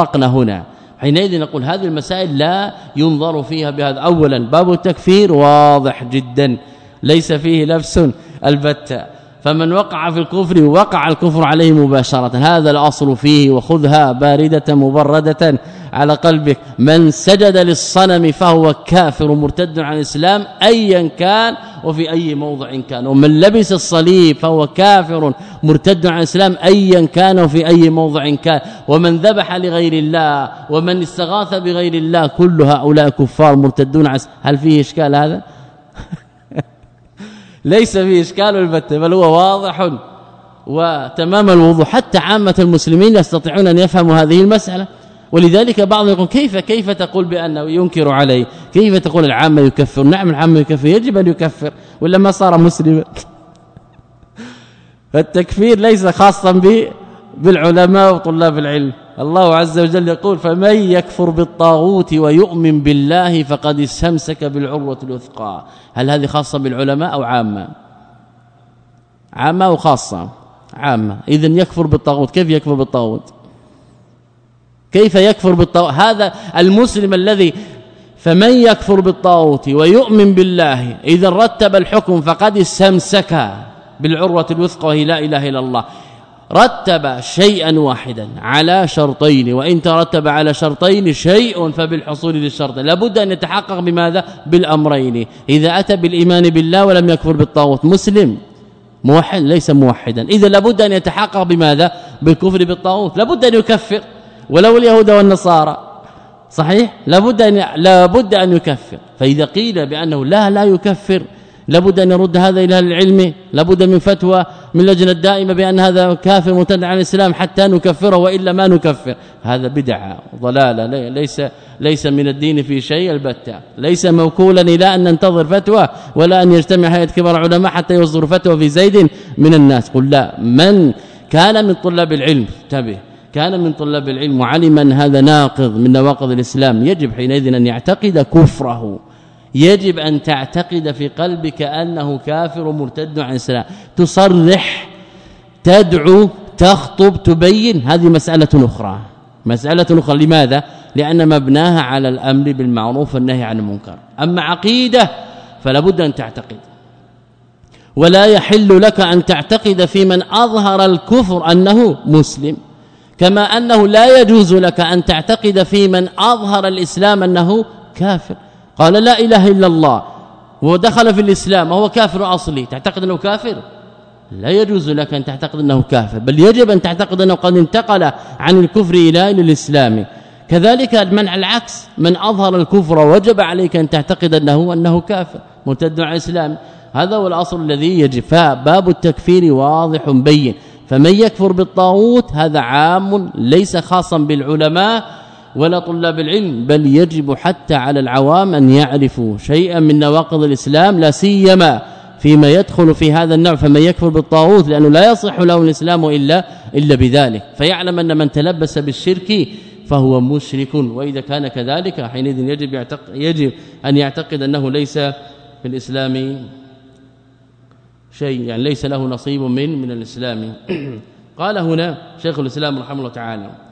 فرقنا هنا. حينئذ نقول هذه المسائل لا ينظر فيها بهذا. اولا باب التكفير واضح جدا. ليس فيه لبس البتة. فمن وقع في الكفر وقع الكفر عليه مباشرة. هذا الأصل فيه وخذها باردة مبردة. على قلبك. من سجد للصنم فهو كافر مرتد عن الإسلام ايا كان وفي أي موضع كان. ومن لبس الصليب فهو كافر مرتد عن الإسلام ايا كان وفي أي موضع كان. ومن ذبح لغير الله ومن استغاث بغير الله كل هؤلاء كفار مرتدون عن هل فيه إشكال هذا؟ ليس فيه إشكال البتة بل هو واضح وتمام الوضوح. حتى عامة المسلمين يستطيعون أن يفهموا هذه المسألة. ولذلك بعضهم يقول كيف كيف تقول بانه ينكر عليه؟ كيف تقول العامه يكفر؟ نعم العامه يكفر يجب أن يكفر. ولا ما صار مسلما فالتكفير ليس خاصا بالعلماء وطلاب العلم. الله عز وجل يقول فمن يكفر بالطاغوت ويؤمن بالله فقد استمسك بالعروة الوثقى. هل هذه خاصة بالعلماء أو عامة؟ عامة وخاصه عامة. اذا يكفر بالطاغوت. كيف يكفر بالطاغوت؟ كيف يكفر بالطاغوت؟ هذا المسلم الذي فمن يكفر بالطاغوت ويؤمن بالله إذا رتب الحكم فقد استمسك بالعروة الوثقى وهي لا إله إلا الله. رتب شيئا واحدا على شرطين وإن ترتب على شرطين شيء فبالحصول للشرط. لابد أن يتحقق بماذا؟ بالأمرين. إذا أتى بالإيمان بالله ولم يكفر بالطاغوت مسلم موحد ليس موحدا. إذا لابد أن يتحقق بماذا؟ بالكفر بالطاغوت. لابد أن يكفر. ولو اليهود والنصارى. صحيح؟ لابد ان لابد أن يكفر. فإذا قيل بأنه لا لا يكفر لابد أن يرد هذا إلى العلم. لابد من فتوى من لجنه دائمه بأن هذا كافر مرتد عن الإسلام حتى نكفره وإلا ما نكفر. هذا بدعة ضلالة. ليس ليس من الدين في شيء البتة. ليس موكولا إلى أن ننتظر فتوى ولا أن يجتمع هيئة كبار العلماء حتى يصدر فتوى في زيد من الناس. قل لا. من كان من طلاب العلم؟ انتبه. كان من طلاب العلم وعلم ان هذا ناقض من نواقض الإسلام يجب حينئذ أن يعتقد كفره. يجب أن تعتقد في قلبك أنه كافر مرتد عن الإسلام تصرح تدعو تخطب تبين هذه مسألة أخرى. مسألة أخرى لماذا؟ لأن مبناها على الأمر بالمعروف والنهي عن المنكر. أما عقيدة فلا بد أن تعتقد. ولا يحل لك أن تعتقد في من أظهر الكفر أنه مسلم. كما أنه لا يجوز لك أن تعتقد في من أظهر الإسلام أنه كافر. قال لا إله إلا الله. ودخل في الإسلام وهو كافر أصلي. تعتقد أنه كافر؟ لا يجوز لك أن تعتقد أنه كافر بل يجب أن تعتقد أنه قد انتقل عن الكفر إلى الإسلام. كذلك المنع العكس من أظهر الكفر وجب عليك أن تعتقد أنه أنه كافر مرتد عن الإسلام. هذا هو الأصل الذي يجب. فباب التكفير واضح بين. فمن يكفر بالطاغوت هذا عام ليس خاصا بالعلماء ولا طلاب العلم بل يجب حتى على العوام أن يعرفوا شيئا من نواقض الإسلام لا سيما فيما يدخل في هذا النوع فمن يكفر بالطاغوت لأنه لا يصح له الإسلام إلا إلا بذلك. فيعلم أن من تلبس بالشرك فهو مشرك وإذا كان كذلك حينئذ يجب يعتقد يجب أن يعتقد أنه ليس في الإسلام شيء يعني ليس له نصيب من من الإسلام. قال هنا شيخ الإسلام رحمه الله تعالى